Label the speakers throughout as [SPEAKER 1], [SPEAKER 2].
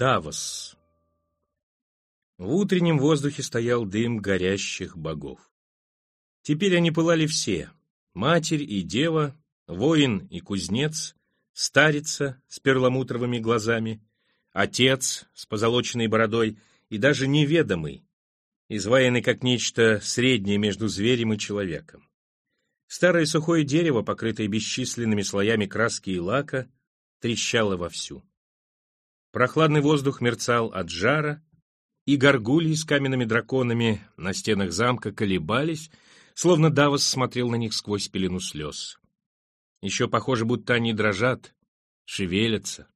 [SPEAKER 1] Давос. В утреннем воздухе стоял дым горящих богов. Теперь они пылали все — матерь и дева, воин и кузнец, старица с перламутровыми глазами, отец с позолоченной бородой и даже неведомый, изваянный как нечто среднее между зверем и человеком. Старое сухое дерево, покрытое бесчисленными слоями краски и лака, трещало вовсю. Прохладный воздух мерцал от жара, и горгульи с каменными драконами на стенах замка колебались, словно Давос смотрел на них сквозь пелену слез. Еще похоже, будто они дрожат, шевелятся.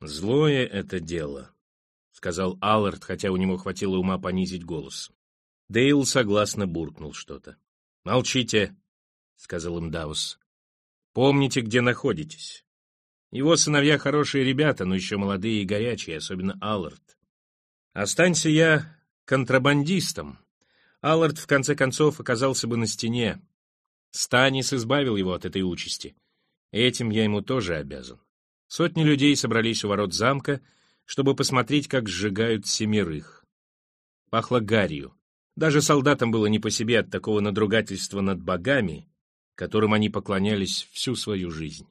[SPEAKER 1] «Злое это дело», — сказал Аллард, хотя у него хватило ума понизить голос. Дейл согласно буркнул что-то. «Молчите», — сказал им Давос. «Помните, где находитесь. Его сыновья хорошие ребята, но еще молодые и горячие, особенно Аллард. Останься я контрабандистом. Аллард, в конце концов, оказался бы на стене. Станис избавил его от этой участи. Этим я ему тоже обязан. Сотни людей собрались у ворот замка, чтобы посмотреть, как сжигают семерых. Пахло гарью. Даже солдатам было не по себе от такого надругательства над богами, которым они поклонялись всю свою жизнь.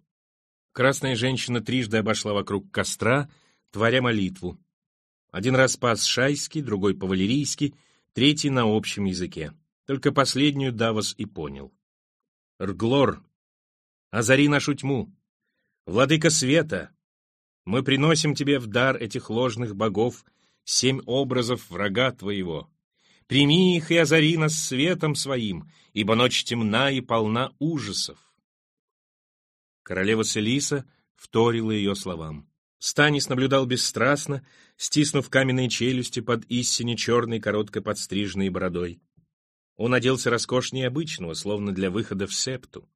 [SPEAKER 1] Красная женщина трижды обошла вокруг костра, творя молитву. Один раз пас шайский, другой по-валерийски, третий на общем языке. Только последнюю Давос и понял. «Рглор, озари нашу тьму! Владыка света! Мы приносим тебе в дар этих ложных богов семь образов врага твоего. Прими их и озари нас светом своим, ибо ночь темна и полна ужасов. Королева Селиса вторила ее словам. Станис наблюдал бесстрастно, стиснув каменные челюсти под истине черной короткой подстриженной бородой. Он оделся роскошнее обычного, словно для выхода в септу.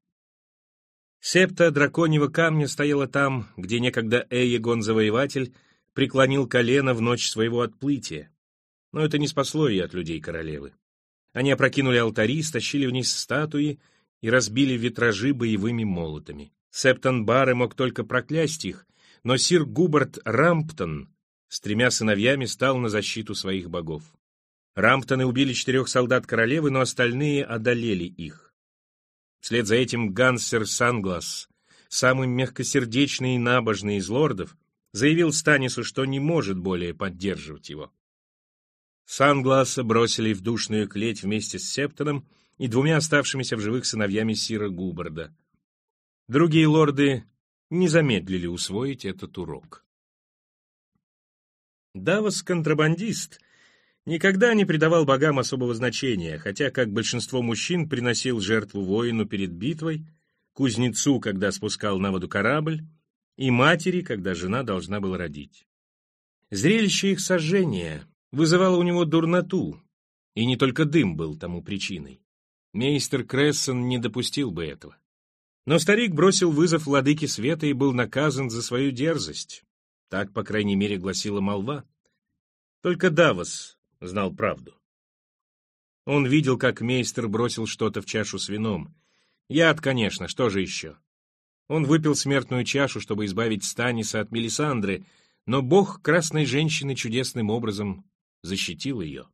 [SPEAKER 1] Септа драконьего камня стояла там, где некогда Эйегон-завоеватель преклонил колено в ночь своего отплытия. Но это не спасло ее от людей королевы. Они опрокинули алтари, стащили вниз статуи и разбили витражи боевыми молотами. Септон Барре мог только проклясть их, но сир Губерт Рамптон с тремя сыновьями стал на защиту своих богов. Рамптоны убили четырех солдат королевы, но остальные одолели их. Вслед за этим Гансер Санглас, самый мягкосердечный и набожный из лордов, заявил Станису, что не может более поддерживать его. Сангласа бросили в душную клеть вместе с Септоном и двумя оставшимися в живых сыновьями Сира Губерда. Другие лорды не замедлили усвоить этот урок. Давос контрабандист никогда не придавал богам особого значения, хотя, как большинство мужчин, приносил жертву воину перед битвой, кузнецу, когда спускал на воду корабль, и матери, когда жена должна была родить. Зрелище их сожжения вызывало у него дурноту, и не только дым был тому причиной. Мейстер Крессон не допустил бы этого. Но старик бросил вызов владыке света и был наказан за свою дерзость. Так, по крайней мере, гласила молва. Только Давос знал правду. Он видел, как мейстер бросил что-то в чашу с вином. Яд, конечно, что же еще? Он выпил смертную чашу, чтобы избавить Станиса от Мелисандры, но бог красной женщины чудесным образом защитил ее.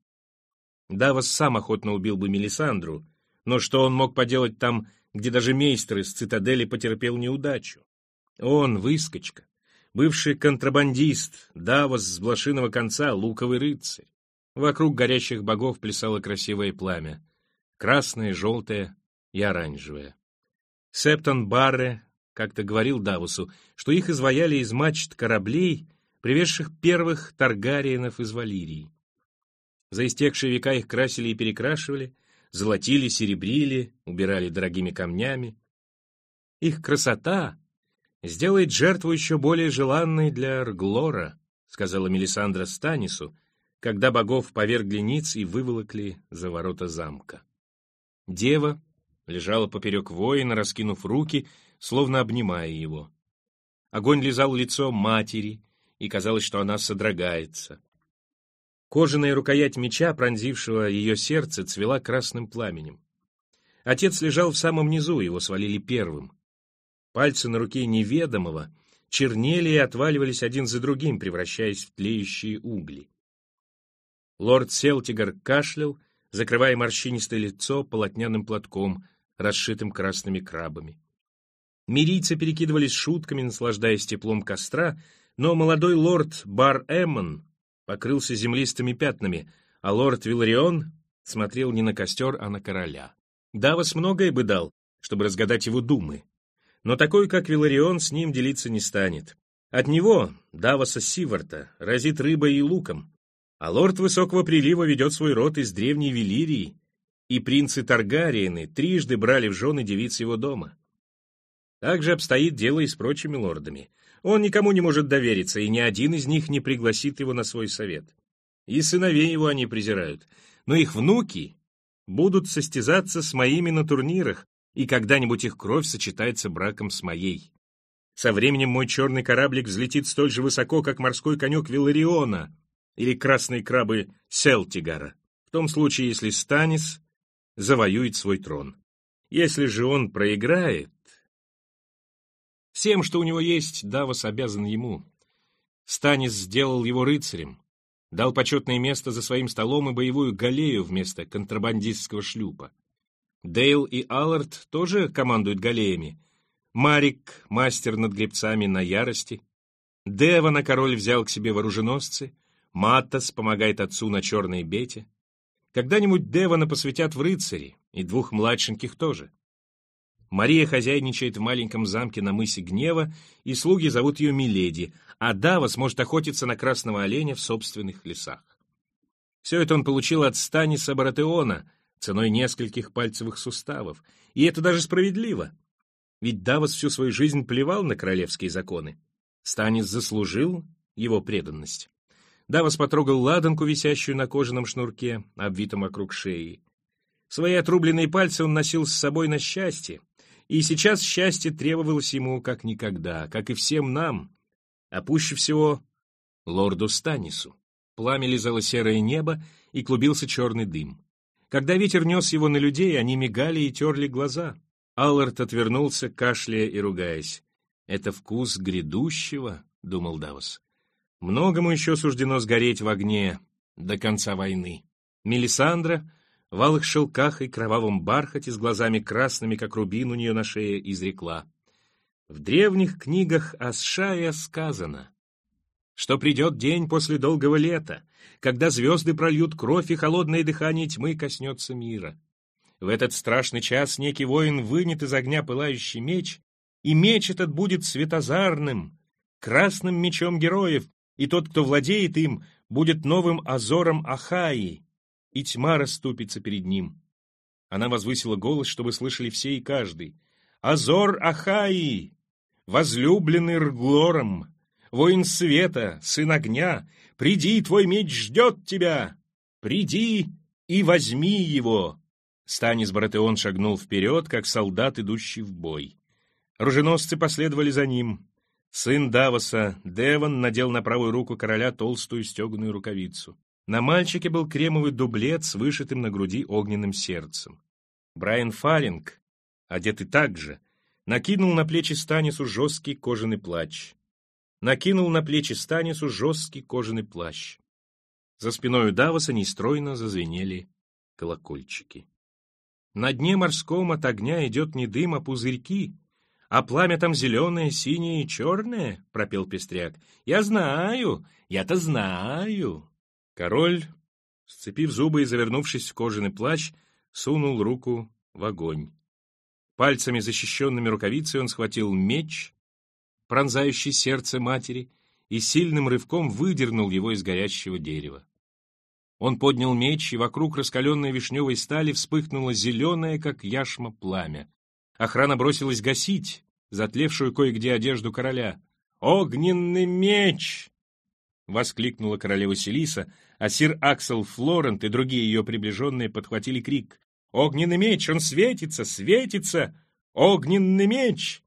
[SPEAKER 1] Давос сам охотно убил бы Мелисандру, но что он мог поделать там где даже мейстер из цитадели потерпел неудачу. Он, выскочка, бывший контрабандист, Давос с блошиного конца, луковый рыцарь. Вокруг горящих богов плясало красивое пламя. Красное, желтое и оранжевое. Септон Барре как-то говорил Давусу, что их изваяли из мачт кораблей, привезших первых Таргариенов из Валирии. За истекшие века их красили и перекрашивали, золотили, серебрили, убирали дорогими камнями. Их красота сделает жертву еще более желанной для Рглора, сказала Мелисандра Станису, когда богов повергли ниц и выволокли за ворота замка. Дева лежала поперек воина, раскинув руки, словно обнимая его. Огонь лизал лицо матери, и казалось, что она содрогается. Кожаная рукоять меча, пронзившего ее сердце, цвела красным пламенем. Отец лежал в самом низу, его свалили первым. Пальцы на руке неведомого чернели и отваливались один за другим, превращаясь в тлеющие угли. Лорд Селтигар кашлял, закрывая морщинистое лицо полотняным платком, расшитым красными крабами. Мирийцы перекидывались шутками, наслаждаясь теплом костра, но молодой лорд Бар Эммон покрылся землистыми пятнами, а лорд Виларион смотрел не на костер, а на короля. Давос многое бы дал, чтобы разгадать его думы, но такой, как Виларион, с ним делиться не станет. От него, Давоса Сиварта, разит рыбой и луком, а лорд Высокого Прилива ведет свой род из древней Велирии, и принцы Таргариены трижды брали в жены девиц его дома. Так же обстоит дело и с прочими лордами. Он никому не может довериться, и ни один из них не пригласит его на свой совет. И сыновей его они презирают. Но их внуки будут состязаться с моими на турнирах, и когда-нибудь их кровь сочетается браком с моей. Со временем мой черный кораблик взлетит столь же высоко, как морской конек Вилариона или красные крабы Селтигара, в том случае, если Станис завоюет свой трон. Если же он проиграет, Всем, что у него есть, Давос обязан ему. Станис сделал его рыцарем, дал почетное место за своим столом и боевую галею вместо контрабандистского шлюпа. Дейл и Аллард тоже командуют галеями. Марик — мастер над гребцами на ярости. Девана король взял к себе вооруженосцы. Маттас помогает отцу на черной бете. Когда-нибудь Девана посвятят в рыцари, и двух младшеньких тоже. Мария хозяйничает в маленьком замке на мысе Гнева, и слуги зовут ее Миледи, а Дава сможет охотиться на красного оленя в собственных лесах. Все это он получил от Станиса Баратеона, ценой нескольких пальцевых суставов, и это даже справедливо. Ведь Давос всю свою жизнь плевал на королевские законы. Станис заслужил его преданность. Давос потрогал ладанку, висящую на кожаном шнурке, обвитом вокруг шеи. Свои отрубленные пальцы он носил с собой на счастье, и сейчас счастье требовалось ему как никогда, как и всем нам, а пуще всего лорду Станису. Пламя лизало серое небо, и клубился черный дым. Когда ветер нес его на людей, они мигали и терли глаза. Аллард отвернулся, кашляя и ругаясь. «Это вкус грядущего», — думал Давос. «Многому еще суждено сгореть в огне до конца войны». Мелисандра в алых шелках и кровавом бархате с глазами красными, как рубин у нее на шее, изрекла. В древних книгах Асшая сказано, что придет день после долгого лета, когда звезды прольют кровь и холодное дыхание тьмы коснется мира. В этот страшный час некий воин вынет из огня пылающий меч, и меч этот будет светозарным, красным мечом героев, и тот, кто владеет им, будет новым азором Ахаи, и тьма расступится перед ним. Она возвысила голос, чтобы слышали все и каждый. «Азор Ахаи! Возлюбленный Рглором! Воин света, сын огня! Приди, твой меч ждет тебя! Приди и возьми его!» Станис Баратеон шагнул вперед, как солдат, идущий в бой. Оруженосцы последовали за ним. Сын Давоса, Деван, надел на правую руку короля толстую стеганую рукавицу. На мальчике был кремовый дублет с вышитым на груди огненным сердцем. Брайан Фалинг, одетый так же, накинул на плечи Станису жесткий кожаный плащ. Накинул на плечи Станису жесткий кожаный плащ. За спиной Давоса нестройно зазвенели колокольчики. На дне морском от огня идет не дым, а пузырьки, а пламя там зеленое, синее и черное, — пропел Пестряк. Я знаю, я-то знаю. Король, сцепив зубы и завернувшись в кожаный плащ, сунул руку в огонь. Пальцами, защищенными рукавицей, он схватил меч, пронзающий сердце матери, и сильным рывком выдернул его из горящего дерева. Он поднял меч, и вокруг раскаленной вишневой стали вспыхнуло зеленое, как яшма, пламя. Охрана бросилась гасить затлевшую кое-где одежду короля. «Огненный меч!» — воскликнула королева Селиса, а сир Аксел Флорент и другие ее приближенные подхватили крик. «Огненный меч! Он светится! Светится! Огненный меч!»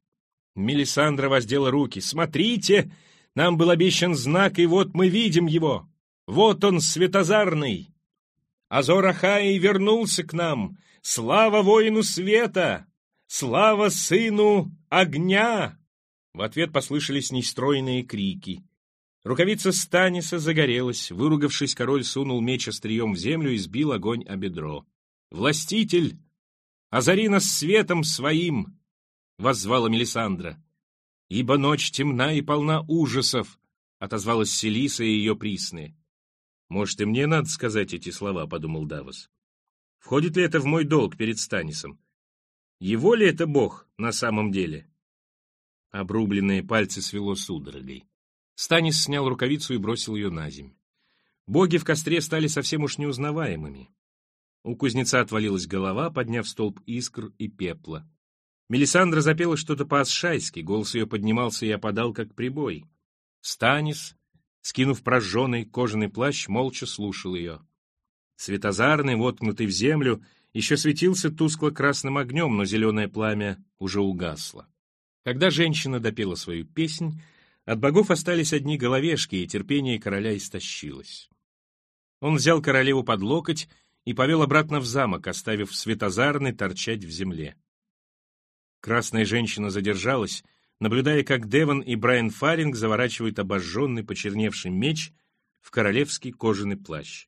[SPEAKER 1] Мелисандра воздела руки. «Смотрите! Нам был обещан знак, и вот мы видим его! Вот он, светозарный! Азор Ахай вернулся к нам! Слава воину света! Слава сыну огня!» В ответ послышались нестройные крики. Рукавица Станиса загорелась. Выругавшись, король сунул меч острием в землю и сбил огонь о бедро. «Властитель! Озари нас светом своим!» — воззвала Мелисандра. «Ибо ночь темна и полна ужасов!» — отозвалась Селиса и ее присные. «Может, и мне надо сказать эти слова», — подумал Давос. «Входит ли это в мой долг перед Станисом? Его ли это бог на самом деле?» Обрубленные пальцы свело судорогой. Станис снял рукавицу и бросил ее на земь. Боги в костре стали совсем уж неузнаваемыми. У кузнеца отвалилась голова, подняв столб искр и пепла. Мелисандра запела что-то по-асшайски, голос ее поднимался и опадал, как прибой. Станис, скинув прожженный кожаный плащ, молча слушал ее. Светозарный, воткнутый в землю, еще светился тускло-красным огнем, но зеленое пламя уже угасло. Когда женщина допела свою песнь, от богов остались одни головешки, и терпение короля истощилось. Он взял королеву под локоть и повел обратно в замок, оставив светозарный торчать в земле. Красная женщина задержалась, наблюдая, как Деван и Брайан Фаринг заворачивают обожженный, почерневший меч в королевский кожаный плащ.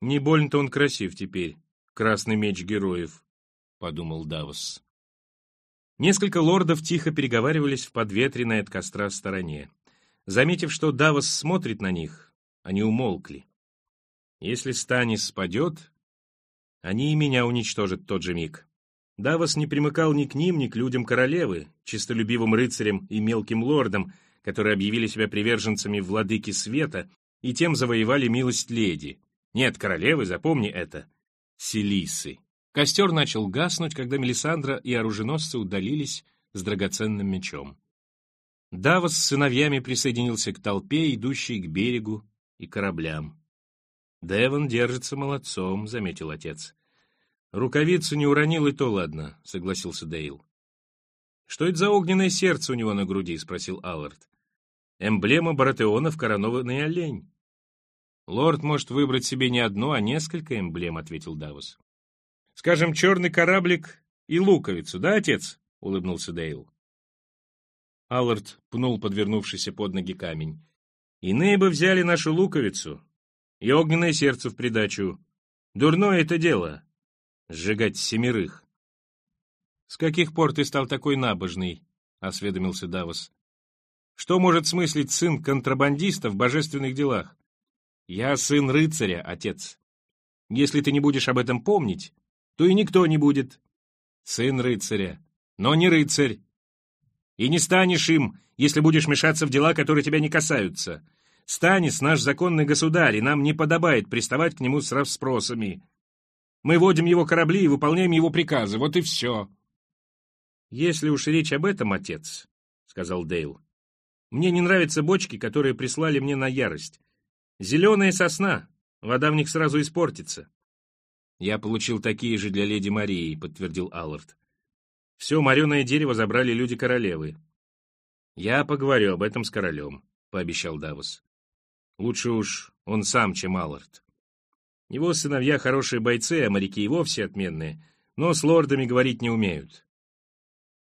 [SPEAKER 1] «Не больно-то он красив теперь, красный меч героев», — подумал Давос. Несколько лордов тихо переговаривались в подветренной от костра стороне. Заметив, что Давос смотрит на них, они умолкли. Если Станис спадет, они и меня уничтожат тот же миг. Давос не примыкал ни к ним, ни к людям королевы, чистолюбивым рыцарям и мелким лордам, которые объявили себя приверженцами владыки света и тем завоевали милость леди. Нет, королевы, запомни это, Селисы. Костер начал гаснуть, когда Мелисандра и оруженосцы удалились с драгоценным мечом. Давос с сыновьями присоединился к толпе, идущей к берегу и кораблям. «Девон держится молодцом», — заметил отец. «Рукавицу не уронил, и то ладно», — согласился Дейл. «Что это за огненное сердце у него на груди?» — спросил Аллард. «Эмблема Баратеона в коронованный олень». «Лорд может выбрать себе не одну, а несколько эмблем», — ответил Давос. «Скажем, черный кораблик и луковицу, да, отец?» — улыбнулся Дейл. Аллард пнул подвернувшийся под ноги камень. «Иные бы взяли нашу луковицу, и огненное сердце в придачу. Дурное это дело — сжигать семерых. — С каких пор ты стал такой набожный? — осведомился Давос. — Что может смыслить сын контрабандиста в божественных делах? Я сын рыцаря, отец. Если ты не будешь об этом помнить, то и никто не будет. Сын рыцаря, но не рыцарь. И не станешь им, если будешь мешаться в дела, которые тебя не касаются. Станис наш законный государь, и нам не подобает приставать к нему с расспросами. Мы водим его корабли и выполняем его приказы, вот и все. Если уж речь об этом, отец, — сказал Дейл, — мне не нравятся бочки, которые прислали мне на ярость. Зеленая сосна, вода в них сразу испортится. Я получил такие же для леди Марии, — подтвердил Аллард. Все мореное дерево забрали люди королевы. Я поговорю об этом с королем, — пообещал Давос. Лучше уж он сам, чем Аллард. Его сыновья хорошие бойцы, а моряки и вовсе отменные, но с лордами говорить не умеют.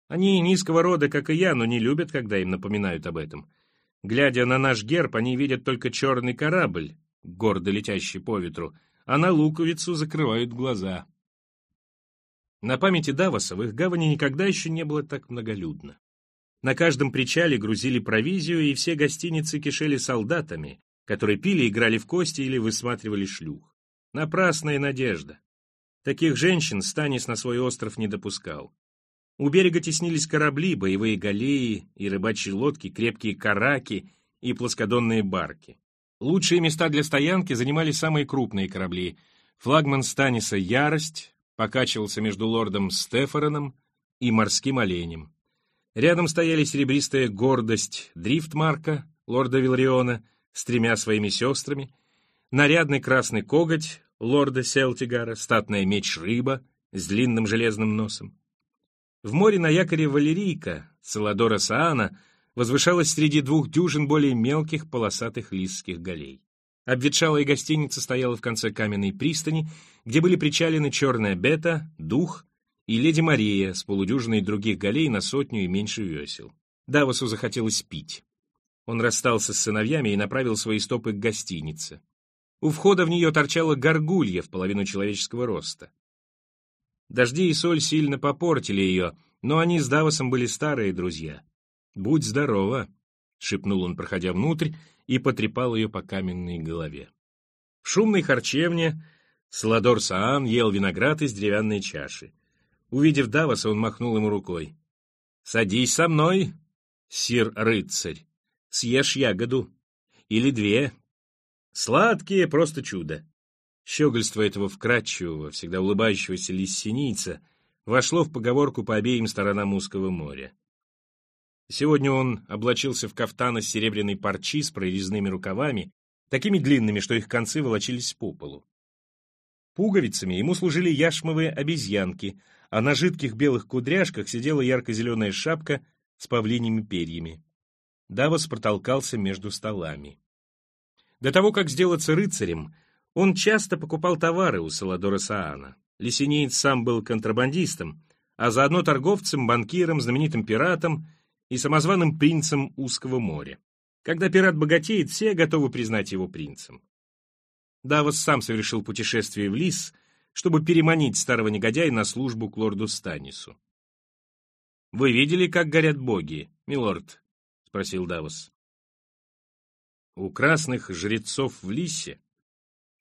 [SPEAKER 1] Они низкого рода, как и я, но не любят, когда им напоминают об этом. Глядя на наш герб, они видят только черный корабль, гордо летящий по ветру, а на луковицу закрывают глаза. На памяти Давоса в их гавани никогда еще не было так многолюдно. На каждом причале грузили провизию, и все гостиницы кишели солдатами, которые пили, играли в кости или высматривали шлюх. Напрасная надежда. Таких женщин Станис на свой остров не допускал. У берега теснились корабли, боевые галеи и рыбачьи лодки, крепкие караки и плоскодонные барки. Лучшие места для стоянки занимали самые крупные корабли. Флагман Станиса «Ярость» покачивался между лордом Стефароном и морским оленем. Рядом стояли серебристая гордость Дрифтмарка, лорда Вилриона, с тремя своими сестрами, нарядный красный коготь лорда Селтигара, статная меч-рыба с длинным железным носом. В море на якоре Валерийка, Саладора Саана, возвышалась среди двух дюжин более мелких полосатых лисских галей. Обветшалая гостиница стояла в конце каменной пристани, где были причалены черная бета, дух и леди Мария с полудюжиной других галей на сотню и меньше весел. Давосу захотелось пить. Он расстался с сыновьями и направил свои стопы к гостинице. У входа в нее торчала горгулья в половину человеческого роста. Дожди и соль сильно попортили ее, но они с Давосом были старые друзья. «Будь здорова», — шепнул он, проходя внутрь, и потрепал ее по каменной голове. В шумной харчевне Саладор Саан ел виноград из деревянной чаши. Увидев Давоса, он махнул ему рукой. «Садись со мной, сир-рыцарь, съешь ягоду. Или две. Сладкие — просто чудо». Щегольство этого вкрадчивого, всегда улыбающегося лиссенийца вошло в поговорку по обеим сторонам узкого моря. Сегодня он облачился в кафтан из серебряной парчи с прорезными рукавами, такими длинными, что их концы волочились по полу. Пуговицами ему служили яшмовые обезьянки, а на жидких белых кудряшках сидела ярко-зеленая шапка с павлиньими перьями. Давос протолкался между столами. До того, как сделаться рыцарем, он часто покупал товары у Саладора Саана. Лесенеец сам был контрабандистом, а заодно торговцем, банкиром, знаменитым пиратом и самозваным принцем Узкого моря. Когда пират богатеет, все готовы признать его принцем. Давос сам совершил путешествие в Лис, чтобы переманить старого негодяя на службу к лорду Станису. «Вы видели, как горят боги, милорд?» — спросил Давос. «У красных жрецов в Лисе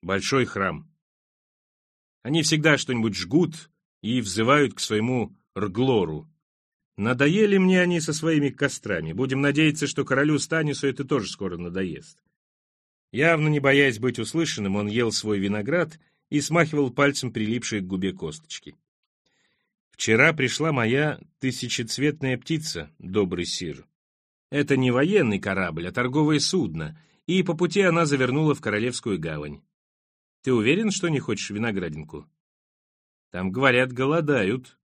[SPEAKER 1] большой храм. Они всегда что-нибудь жгут и взывают к своему Рглору, Надоели мне они со своими кострами. Будем надеяться, что королю Станису это тоже скоро надоест. Явно не боясь быть услышанным, он ел свой виноград и смахивал пальцем прилипшие к губе косточки. «Вчера пришла моя тысячецветная птица, добрый сир. Это не военный корабль, а торговое судно, и по пути она завернула в Королевскую гавань. Ты уверен, что не хочешь виноградинку? Там, говорят, голодают».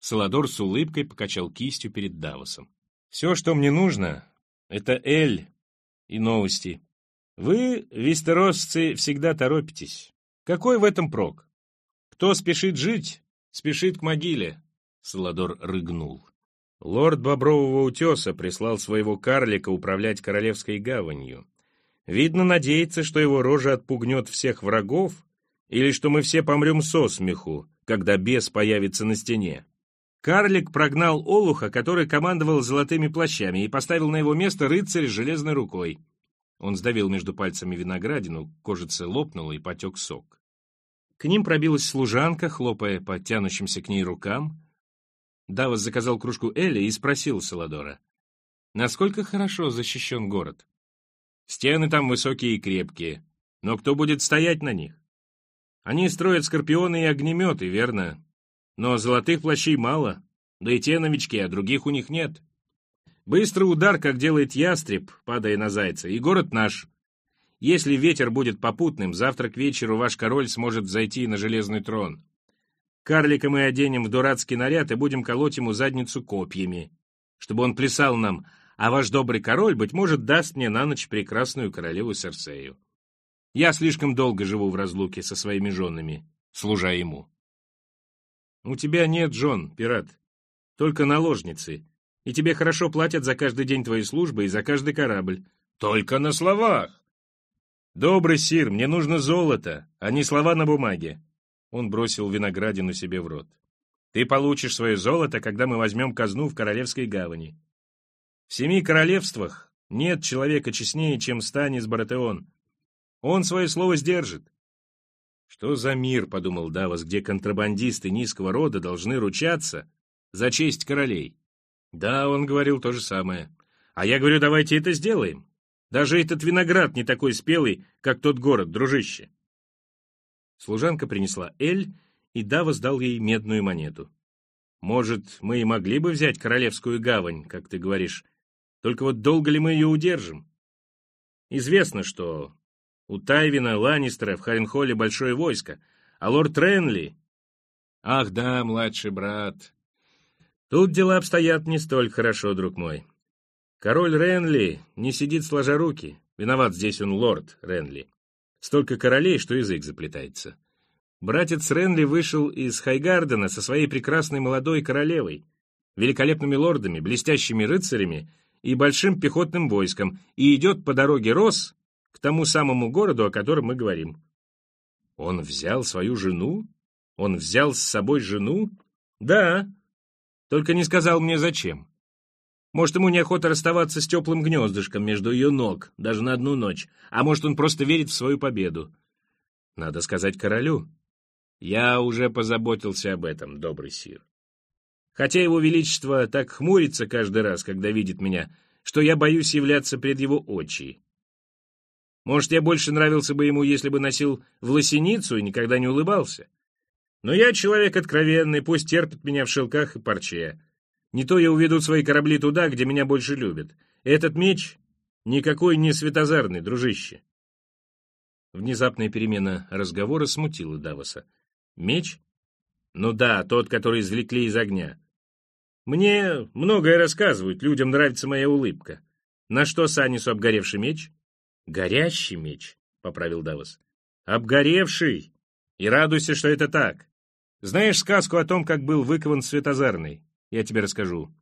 [SPEAKER 1] Саладор с улыбкой покачал кистью перед Давосом. «Все, что мне нужно, это Эль и новости. Вы, вестеросцы, всегда торопитесь. Какой в этом прок? Кто спешит жить, спешит к могиле», — Саладор рыгнул. Лорд Бобрового утеса прислал своего карлика управлять Королевской гаванью. Видно, надеется, что его рожа отпугнет всех врагов, или что мы все помрем со смеху, когда бес появится на стене. Карлик прогнал Олуха, который командовал золотыми плащами, и поставил на его место рыцарь с железной рукой. Он сдавил между пальцами виноградину, кожица лопнула и потек сок. К ним пробилась служанка, хлопая по тянущимся к ней рукам. Давос заказал кружку Эля и спросил Саладора, насколько хорошо защищен город. Стены там высокие и крепкие, но кто будет стоять на них? Они строят скорпионы и огнеметы, верно? Но золотых плащей мало, да и те новички, а других у них нет. Быстрый удар, как делает ястреб, падая на зайца, и город наш. Если ветер будет попутным, завтра к вечеру ваш король сможет зайти на железный трон. Карлика мы оденем в дурацкий наряд и будем колоть ему задницу копьями, чтобы он плясал нам, а ваш добрый король, быть может, даст мне на ночь прекрасную королеву Серсею. Я слишком долго живу в разлуке со своими женами, служа ему. «У тебя нет жен, пират, только наложницы, и тебе хорошо платят за каждый день твоей службы и за каждый корабль. Только на словах!» «Добрый сир, мне нужно золото, а не слова на бумаге!» Он бросил виноградину себе в рот. «Ты получишь свое золото, когда мы возьмем казну в Королевской гавани. В семи королевствах нет человека честнее, чем Станис Баратеон. Он свое слово сдержит. Что за мир, подумал Давос, где контрабандисты низкого рода должны ручаться за честь королей? Да, он говорил то же самое. А я говорю, давайте это сделаем. Даже этот виноград не такой спелый, как тот город, дружище. Служанка принесла эль, и Давос дал ей медную монету. Может, мы и могли бы взять королевскую гавань, как ты говоришь, только вот долго ли мы ее удержим? Известно, что у Тайвина, Ланнистера в Харенхолле большое войско, а лорд Ренли... Ах да, младший брат. Тут дела обстоят не столь хорошо, друг мой. Король Ренли не сидит сложа руки. Виноват здесь он лорд Ренли. Столько королей, что язык заплетается. Братец Ренли вышел из Хайгардена со своей прекрасной молодой королевой, великолепными лордами, блестящими рыцарями и большим пехотным войском, и идет по дороге Рос к тому самому городу, о котором мы говорим. Он взял свою жену? Он взял с собой жену? Да. Только не сказал мне, зачем. Может, ему неохота расставаться с теплым гнездышком между ее ног, даже на одну ночь, а может, он просто верит в свою победу. Надо сказать королю. Я уже позаботился об этом, добрый сир. Хотя его величество так хмурится каждый раз, когда видит меня, что я боюсь являться пред его очи. Может, я больше нравился бы ему, если бы носил власеницу и никогда не улыбался. Но я человек откровенный, пусть терпит меня в шелках и парче. Не то я уведу свои корабли туда, где меня больше любят. Этот меч никакой не светозарный, дружище. Внезапная перемена разговора смутила Давоса. Меч? Ну да, тот, который извлекли из огня. Мне многое рассказывают, людям нравится моя улыбка. На что Санису обгоревший меч? Горящий меч, поправил Давос. Обгоревший! И радуйся, что это так. Знаешь сказку о том, как был выкован Светозарный? Я тебе расскажу.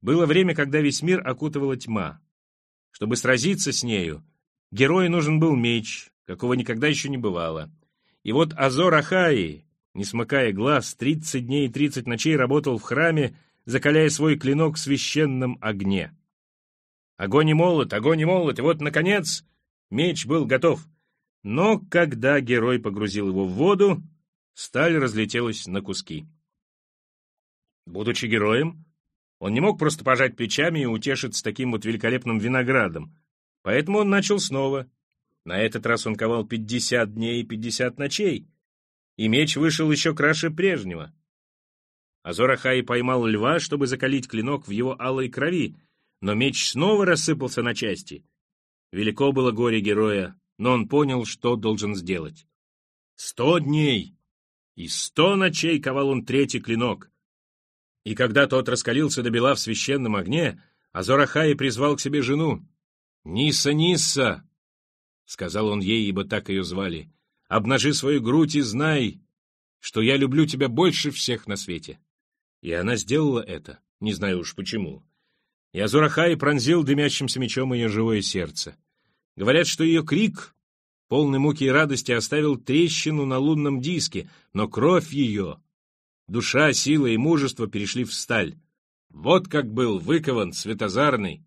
[SPEAKER 1] Было время, когда весь мир окутывала тьма. Чтобы сразиться с нею, герою нужен был меч, какого никогда еще не бывало. И вот Азор Ахаи, не смыкая глаз, тридцать дней и тридцать ночей работал в храме, закаляя свой клинок в священном огне. Огонь и молот, огонь и молот, и вот, наконец, меч был готов. Но когда герой погрузил его в воду, сталь разлетелась на куски. Будучи героем, он не мог просто пожать плечами и утешиться таким вот великолепным виноградом, поэтому он начал снова. На этот раз он ковал пятьдесят дней и пятьдесят ночей, и меч вышел еще краше прежнего. Азор Ахай поймал льва, чтобы закалить клинок в его алой крови, но меч снова рассыпался на части. Велико было горе героя, но он понял, что должен сделать. Сто дней и сто ночей ковал он третий клинок — и когда тот раскалился до бела в священном огне, Азорахай призвал к себе жену. «Ниса, Ниса!» — сказал он ей, ибо так ее звали. «Обнажи свою грудь и знай, что я люблю тебя больше всех на свете». И она сделала это, не знаю уж почему. И Азурахай пронзил дымящимся мечом ее живое сердце. Говорят, что ее крик, полный муки и радости, оставил трещину на лунном диске, но кровь ее Душа, сила и мужество перешли в сталь. Вот как был выкован светозарный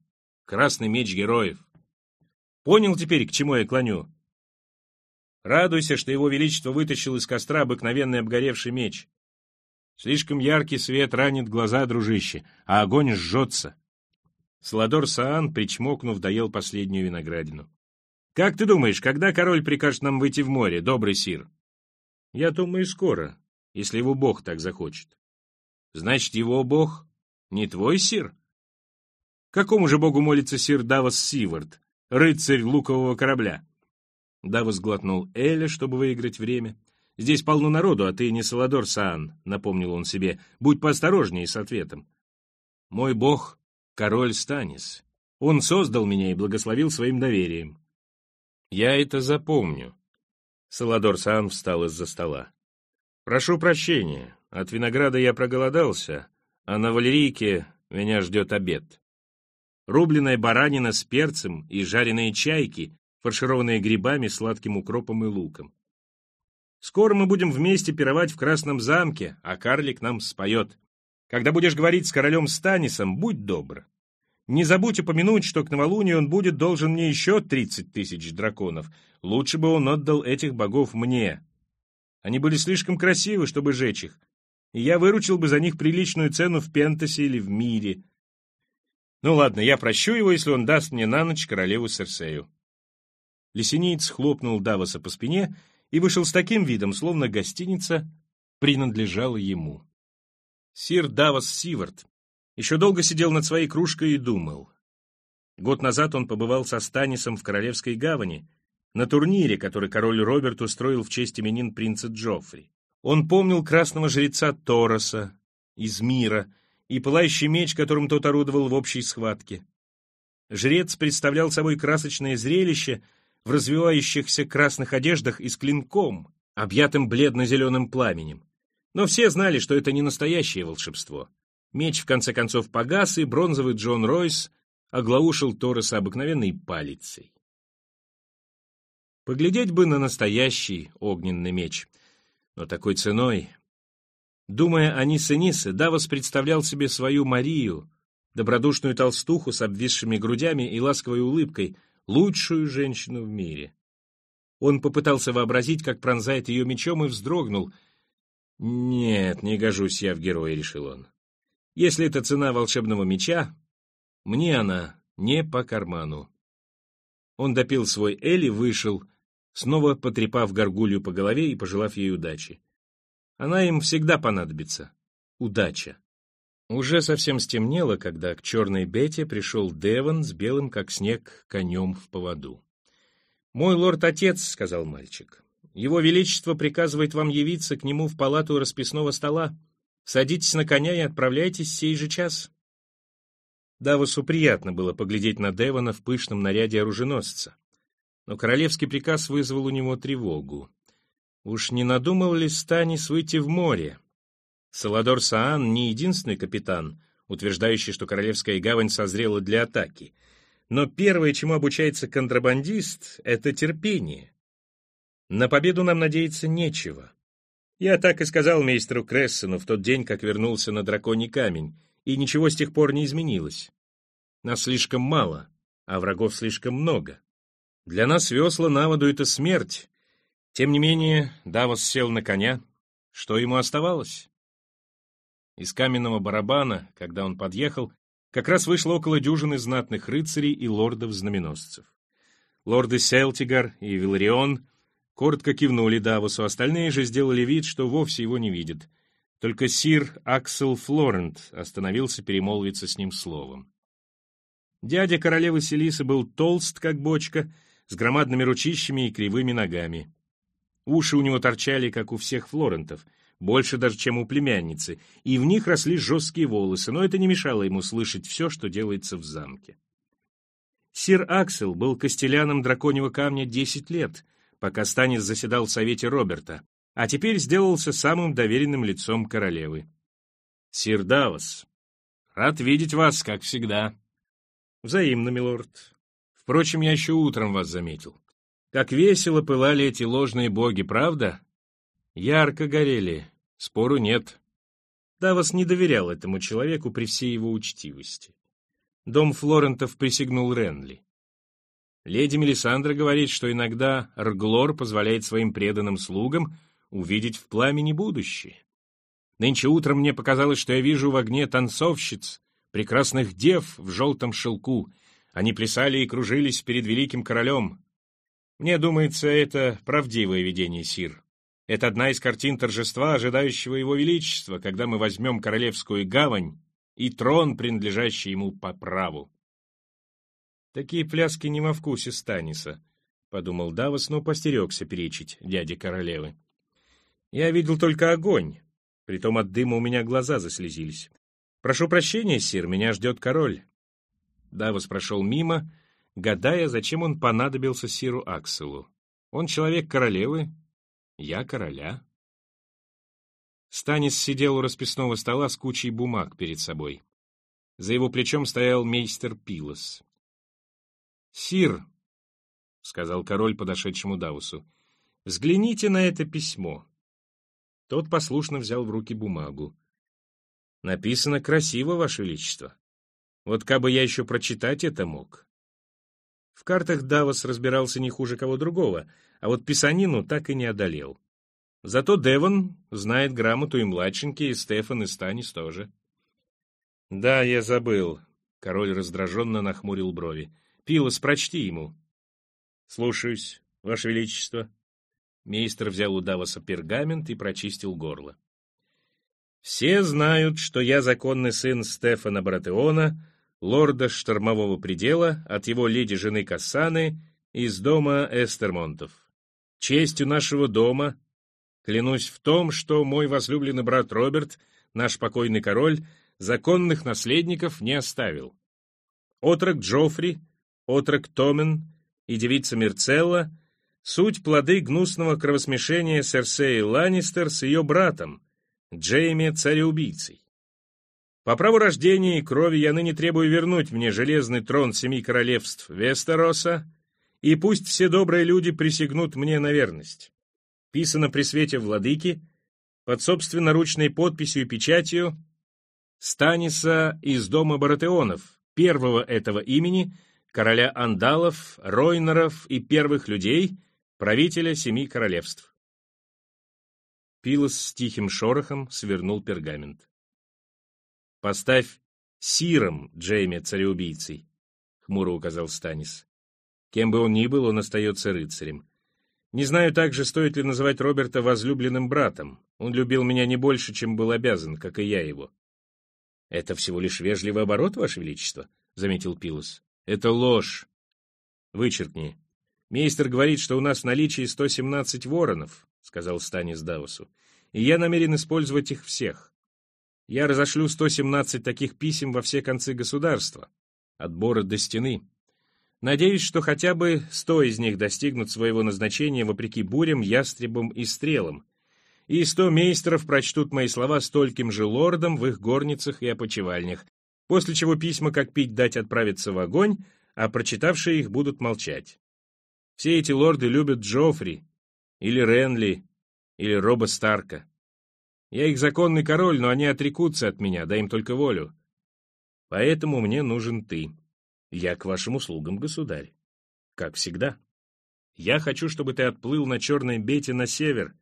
[SPEAKER 1] красный меч героев. Понял теперь, к чему я клоню? Радуйся, что его величество вытащил из костра обыкновенный обгоревший меч. Слишком яркий свет ранит глаза, дружище, а огонь жжется. Саладор Саан, причмокнув, доел последнюю виноградину. «Как ты думаешь, когда король прикажет нам выйти в море, добрый сир?» «Я думаю, скоро», если его бог так захочет. Значит, его бог не твой сир? Какому же богу молится сир Давос Сивард, рыцарь лукового корабля? Давос глотнул Эля, чтобы выиграть время. «Здесь полно народу, а ты не Саладор Саан», — напомнил он себе. «Будь поосторожнее с ответом». «Мой бог — король Станис. Он создал меня и благословил своим доверием». «Я это запомню». Саладор Саан встал из-за стола. «Прошу прощения, от винограда я проголодался, а на валерийке меня ждет обед. Рубленная баранина с перцем и жареные чайки, фаршированные грибами, сладким укропом и луком. Скоро мы будем вместе пировать в Красном замке, а карлик нам споет. Когда будешь говорить с королем Станисом, будь добр. Не забудь упомянуть, что к новолунию он будет должен мне еще тридцать тысяч драконов. Лучше бы он отдал этих богов мне, они были слишком красивы, чтобы жечь их, и я выручил бы за них приличную цену в Пентасе или в Мире. Ну ладно, я прощу его, если он даст мне на ночь королеву Серсею. Лесениец хлопнул Давоса по спине и вышел с таким видом, словно гостиница принадлежала ему. Сир Давос Сивард еще долго сидел над своей кружкой и думал. Год назад он побывал со Станисом в Королевской гавани, на турнире, который король Роберт устроил в честь именин принца Джоффри. Он помнил красного жреца Тороса из мира и пылающий меч, которым тот орудовал в общей схватке. Жрец представлял собой красочное зрелище в развивающихся красных одеждах и с клинком, объятым бледно-зеленым пламенем. Но все знали, что это не настоящее волшебство. Меч в конце концов погас, и бронзовый Джон Ройс оглаушил Торреса обыкновенной палицей. Поглядеть бы на настоящий огненный меч, но такой ценой. Думая о Нисе-Нисе, Давос представлял себе свою Марию, добродушную толстуху с обвисшими грудями и ласковой улыбкой, лучшую женщину в мире. Он попытался вообразить, как пронзает ее мечом, и вздрогнул. «Нет, не гожусь я в героя», — решил он. «Если это цена волшебного меча, мне она не по карману». Он допил свой эль и вышел, снова потрепав горгулью по голове и пожелав ей удачи. Она им всегда понадобится. Удача. Уже совсем стемнело, когда к черной Бете пришел Деван с белым, как снег, конем в поводу. «Мой лорд-отец», — сказал мальчик, — «его величество приказывает вам явиться к нему в палату расписного стола. Садитесь на коня и отправляйтесь сей же час». Давосу приятно было поглядеть на Девана в пышном наряде оруженосца но королевский приказ вызвал у него тревогу. Уж не надумал ли Станис выйти в море? Саладор Саан не единственный капитан, утверждающий, что Королевская гавань созрела для атаки. Но первое, чему обучается контрабандист, — это терпение. На победу нам надеяться нечего. Я так и сказал мейстеру Крессену в тот день, как вернулся на драконий камень, и ничего с тех пор не изменилось. Нас слишком мало, а врагов слишком много. Для нас весла на воду — это смерть. Тем не менее, Давос сел на коня. Что ему оставалось? Из каменного барабана, когда он подъехал, как раз вышло около дюжины знатных рыцарей и лордов-знаменосцев. Лорды Селтигар и Виларион коротко кивнули Давосу, остальные же сделали вид, что вовсе его не видят. Только сир Аксел Флорент остановился перемолвиться с ним словом. Дядя королевы Селисы был толст, как бочка, с громадными ручищами и кривыми ногами. Уши у него торчали, как у всех флорентов, больше даже, чем у племянницы, и в них росли жесткие волосы, но это не мешало ему слышать все, что делается в замке. Сир Аксел был костеляном драконьего камня десять лет, пока Станис заседал в совете Роберта, а теперь сделался самым доверенным лицом королевы. «Сир Давос, рад видеть вас, как всегда». «Взаимно, милорд. Впрочем, я еще утром вас заметил. Как весело пылали эти ложные боги, правда? Ярко горели, спору нет. Давос не доверял этому человеку при всей его учтивости. Дом Флорентов присягнул Ренли. Леди Мелисандра говорит, что иногда Рглор позволяет своим преданным слугам увидеть в пламени будущее. Нынче утром мне показалось, что я вижу в огне танцовщиц, прекрасных дев в желтом шелку, они плясали и кружились перед великим королем. Мне думается, это правдивое видение, Сир. Это одна из картин торжества, ожидающего его величества, когда мы возьмем королевскую гавань и трон, принадлежащий ему по праву. Такие пляски не во вкусе Станиса, — подумал Давос, но постерегся перечить дяде королевы. Я видел только огонь, притом от дыма у меня глаза заслезились. Прошу прощения, сир, меня ждет король. Давос прошел мимо, гадая, зачем он понадобился Сиру Акселу. Он человек королевы, я короля. Станис сидел у расписного стола с кучей бумаг перед собой. За его плечом стоял мейстер Пилос. «Сир», — сказал король подошедшему Давусу, — «взгляните на это письмо». Тот послушно взял в руки бумагу. «Написано красиво, Ваше Величество. Вот как бы я еще прочитать это мог. В картах Давос разбирался не хуже кого другого, а вот писанину так и не одолел. Зато Девон знает грамоту и младшенький, и Стефан, и Станис тоже. «Да, я забыл», — король раздраженно нахмурил брови. «Пилос, прочти ему». «Слушаюсь, Ваше Величество». Мейстер взял у Давоса пергамент и прочистил горло. «Все знают, что я законный сын Стефана Братеона, лорда штормового предела, от его леди-жены Кассаны из дома Эстермонтов. Честью нашего дома клянусь в том, что мой возлюбленный брат Роберт, наш покойный король, законных наследников не оставил. Отрок Джоффри, отрок Томен и девица Мерцелла суть плоды гнусного кровосмешения Серсеи Ланнистер с ее братом, Джейми Цареубийцей. По праву рождения и крови я ныне требую вернуть мне железный трон семи королевств Вестероса, и пусть все добрые люди присягнут мне на верность. Писано при свете владыки, под собственноручной подписью и печатью Станиса из дома Баратеонов, первого этого имени, короля Андалов, Ройнеров и первых людей, правителя семи королевств. Пилос с тихим шорохом свернул пергамент. «Поставь сиром Джейми цареубийцей», — хмуро указал Станис. «Кем бы он ни был, он остается рыцарем. Не знаю также, стоит ли называть Роберта возлюбленным братом. Он любил меня не больше, чем был обязан, как и я его». «Это всего лишь вежливый оборот, Ваше Величество», — заметил Пилос. «Это ложь. Вычеркни. Мейстер говорит, что у нас в наличии 117 воронов, — сказал Станис Даусу, — и я намерен использовать их всех. Я разошлю 117 таких писем во все концы государства, от бора до стены. Надеюсь, что хотя бы 100 из них достигнут своего назначения вопреки бурям, ястребам и стрелам, и 100 мейстеров прочтут мои слова стольким же лордам в их горницах и опочивальнях, после чего письма, как пить дать, отправятся в огонь, а прочитавшие их будут молчать. Все эти лорды любят Джоффри, или Ренли, или Роба Старка. Я их законный король, но они отрекутся от меня, дай им только волю. Поэтому мне нужен ты. Я к вашим услугам, государь. Как всегда. Я хочу, чтобы ты отплыл на черной бете на север,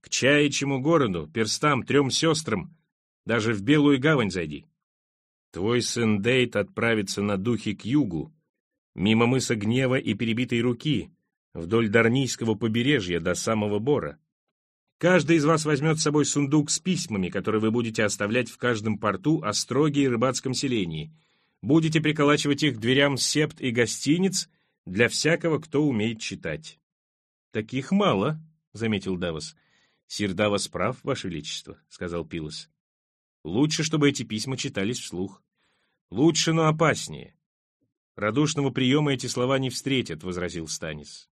[SPEAKER 1] к Чаячьему городу, перстам, трем сестрам, даже в Белую гавань зайди. Твой сын Дейт отправится на духе к югу, мимо мыса Гнева и Перебитой Руки, вдоль Дарнийского побережья до самого Бора. Каждый из вас возьмет с собой сундук с письмами, которые вы будете оставлять в каждом порту о строге и рыбацком селении. Будете приколачивать их к дверям септ и гостиниц для всякого, кто умеет читать. «Таких мало», — заметил Давос. «Сир Давос прав, Ваше Величество», — сказал Пилос. «Лучше, чтобы эти письма читались вслух. Лучше, но опаснее. «Радушного приема эти слова не встретят», — возразил Станис.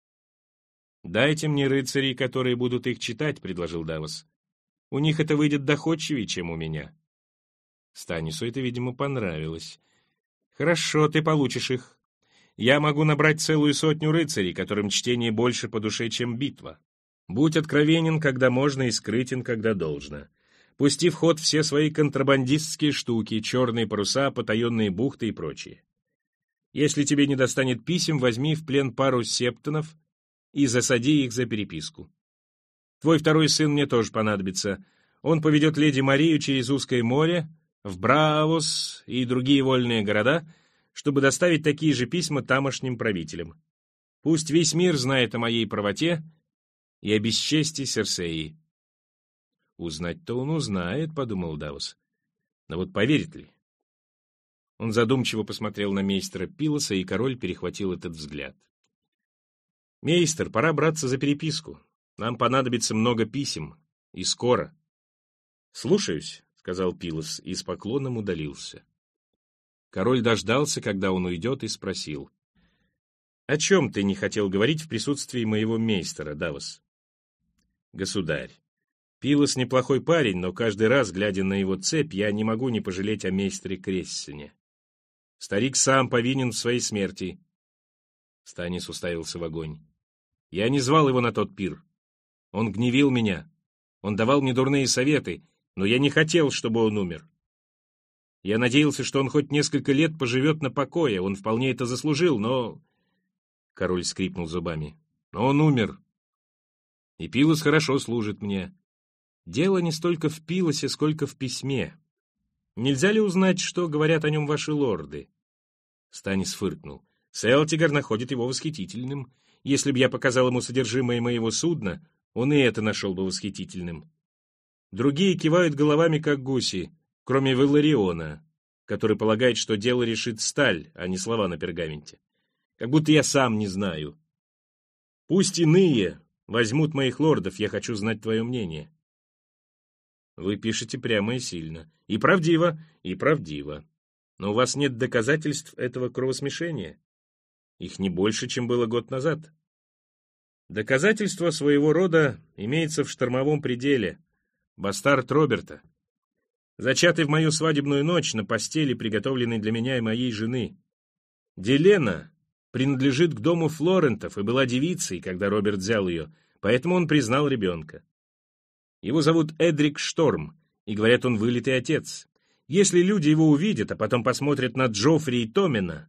[SPEAKER 1] «Дайте мне рыцарей, которые будут их читать», — предложил Давос. «У них это выйдет доходчивее, чем у меня». Станису это, видимо, понравилось. «Хорошо, ты получишь их. Я могу набрать целую сотню рыцарей, которым чтение больше по душе, чем битва. Будь откровенен, когда можно, и скрытен, когда должно. Пусти в ход все свои контрабандистские штуки, черные паруса, потаенные бухты и прочее. Если тебе не достанет писем, возьми в плен пару септонов и засади их за переписку. Твой второй сын мне тоже понадобится. Он поведет леди Марию через узкое море, в Бравос и другие вольные города, чтобы доставить такие же письма тамошним правителям. Пусть весь мир знает о моей правоте и о бесчестии Серсеи. Узнать-то он узнает, — подумал Давос. Но вот поверит ли? Он задумчиво посмотрел на мейстера Пилоса, и король перехватил этот взгляд. «Мейстер, пора браться за переписку. Нам понадобится много писем. И скоро». «Слушаюсь», — сказал Пилос, и с поклоном удалился. Король дождался, когда он уйдет, и спросил. «О чем ты не хотел говорить в присутствии моего мейстера, Давос?» «Государь, Пилос неплохой парень, но каждый раз, глядя на его цепь, я не могу не пожалеть о мейстере Крессине. Старик сам повинен в своей смерти. Станис уставился в огонь. Я не звал его на тот пир. Он гневил меня. Он давал мне дурные советы, но я не хотел, чтобы он умер. Я надеялся, что он хоть несколько лет поживет на покое. Он вполне это заслужил, но... Король скрипнул зубами. Но он умер. И Пилос хорошо служит мне. Дело не столько в Пилосе, сколько в письме. Нельзя ли узнать, что говорят о нем ваши лорды?» Станис фыркнул. «Селтигар находит его восхитительным. Если бы я показал ему содержимое моего судна, он и это нашел бы восхитительным. Другие кивают головами, как гуси, кроме Велариона, который полагает, что дело решит сталь, а не слова на пергаменте. Как будто я сам не знаю. Пусть иные возьмут моих лордов, я хочу знать твое мнение. Вы пишете прямо и сильно. И правдиво, и правдиво. Но у вас нет доказательств этого кровосмешения. Их не больше, чем было год назад. Доказательство своего рода имеется в штормовом пределе. Бастард Роберта. Зачатый в мою свадебную ночь на постели, приготовленной для меня и моей жены. Делена принадлежит к дому Флорентов и была девицей, когда Роберт взял ее, поэтому он признал ребенка. Его зовут Эдрик Шторм, и говорят, он вылитый отец. Если люди его увидят, а потом посмотрят на Джоффри и Томина,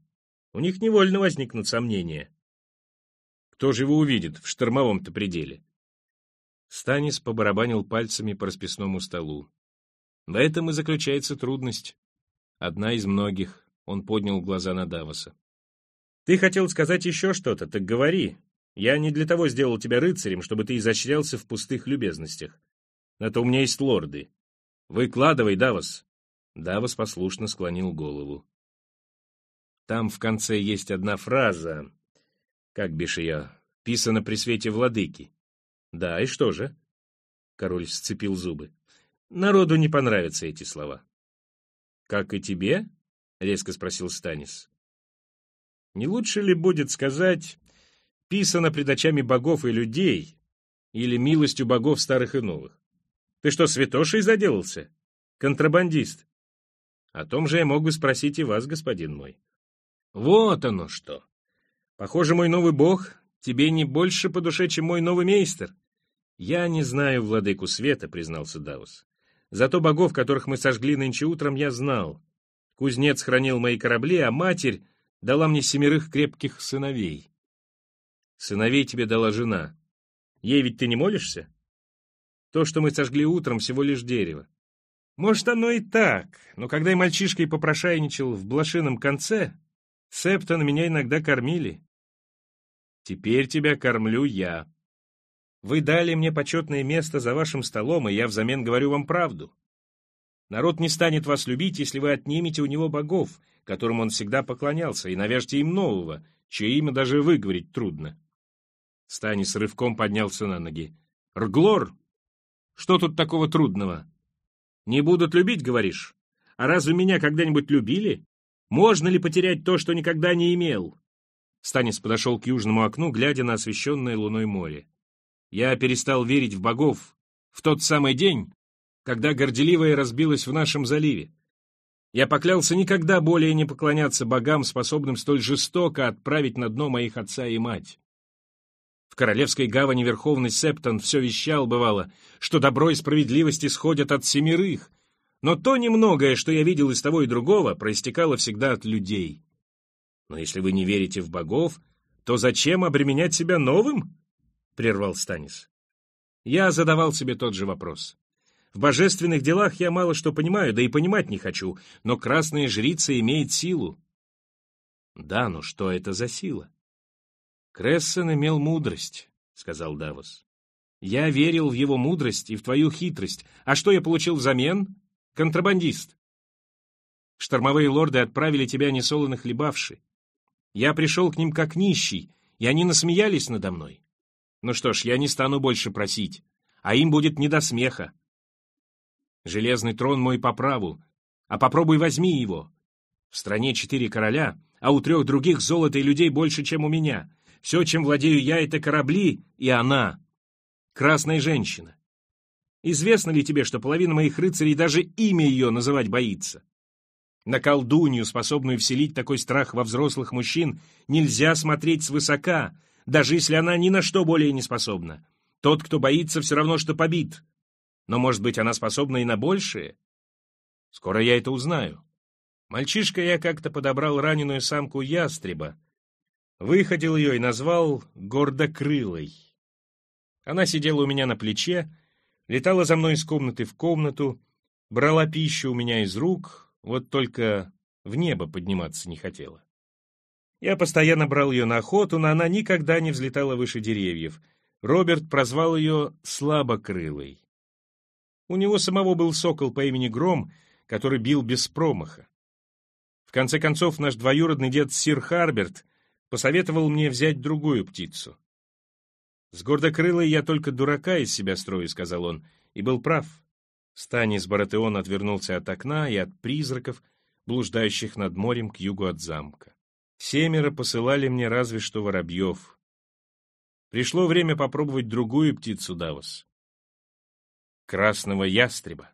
[SPEAKER 1] у них невольно возникнут сомнения. Кто же его увидит в штормовом-то пределе? Станис побарабанил пальцами по расписному столу. В этом и заключается трудность. Одна из многих. Он поднял глаза на Давоса. Ты хотел сказать еще что-то, так говори. Я не для того сделал тебя рыцарем, чтобы ты изощрялся в пустых любезностях. На у меня есть лорды. Выкладывай, Давос. Давос послушно склонил голову. Там в конце есть одна фраза, как бишь ее, писано при свете владыки. Да, и что же? Король сцепил зубы. Народу не понравятся эти слова. Как и тебе? Резко спросил Станис. Не лучше ли будет сказать «писано пред очами богов и людей» или «милостью богов старых и новых»? Ты что, святошей заделался? Контрабандист. О том же я мог бы спросить и вас, господин мой. Вот оно что. Похоже, мой новый бог тебе не больше по душе, чем мой новый мейстер. Я не знаю владыку света, признался Даус. Зато богов, которых мы сожгли нынче утром, я знал. Кузнец хранил мои корабли, а матерь дала мне семерых крепких сыновей. Сыновей тебе дала жена. Ей ведь ты не молишься? То, что мы сожгли утром, всего лишь дерево. Может, оно и так, но когда я мальчишкой попрошайничал в блошином конце, Септона меня иногда кормили. Теперь тебя кормлю я. Вы дали мне почетное место за вашим столом, и я взамен говорю вам правду. Народ не станет вас любить, если вы отнимете у него богов, которым он всегда поклонялся, и навяжете им нового, чье имя даже выговорить трудно. Станис рывком поднялся на ноги. «Рглор! Что тут такого трудного? Не будут любить, говоришь? А разве меня когда-нибудь любили? Можно ли потерять то, что никогда не имел?» Станис подошел к южному окну, глядя на освещенное луной море. «Я перестал верить в богов в тот самый день, когда горделивая разбилась в нашем заливе. Я поклялся никогда более не поклоняться богам, способным столь жестоко отправить на дно моих отца и мать. В королевской гавани Верховный Септон все вещал, бывало, что добро и справедливость исходят от семерых, но то немногое, что я видел из того и другого, проистекало всегда от людей. Но если вы не верите в богов, то зачем обременять себя новым? — прервал Станис. Я задавал себе тот же вопрос. В божественных делах я мало что понимаю, да и понимать не хочу, но красная жрица имеет силу. Да, но что это за сила? Крессен имел мудрость, — сказал Давос. Я верил в его мудрость и в твою хитрость. А что я получил взамен? Контрабандист. Штормовые лорды отправили тебя несолоно хлебавши. Я пришел к ним как нищий, и они насмеялись надо мной. Ну что ж, я не стану больше просить, а им будет не до смеха. Железный трон мой по праву, а попробуй возьми его. В стране четыре короля, а у трех других золота и людей больше, чем у меня. Все, чем владею я, это корабли, и она. Красная женщина. Известно ли тебе, что половина моих рыцарей даже имя ее называть боится? На колдунью, способную вселить такой страх во взрослых мужчин, нельзя смотреть свысока, даже если она ни на что более не способна. Тот, кто боится, все равно, что побит. Но, может быть, она способна и на большее? Скоро я это узнаю. Мальчишка я как-то подобрал раненую самку ястреба, выходил ее и назвал гордокрылой. Она сидела у меня на плече, летала за мной из комнаты в комнату, брала пищу у меня из рук, вот только в небо подниматься не хотела. Я постоянно брал ее на охоту, но она никогда не взлетала выше деревьев. Роберт прозвал ее «слабокрылой». У него самого был сокол по имени Гром, который бил без промаха. В конце концов, наш двоюродный дед Сир Харберт посоветовал мне взять другую птицу. «С гордокрылой я только дурака из себя строю», — сказал он, и был прав. Станис Баратеон отвернулся от окна и от призраков, блуждающих над морем к югу от замка. Семеро посылали мне разве что воробьев. Пришло время попробовать другую птицу Давос — красного ястреба.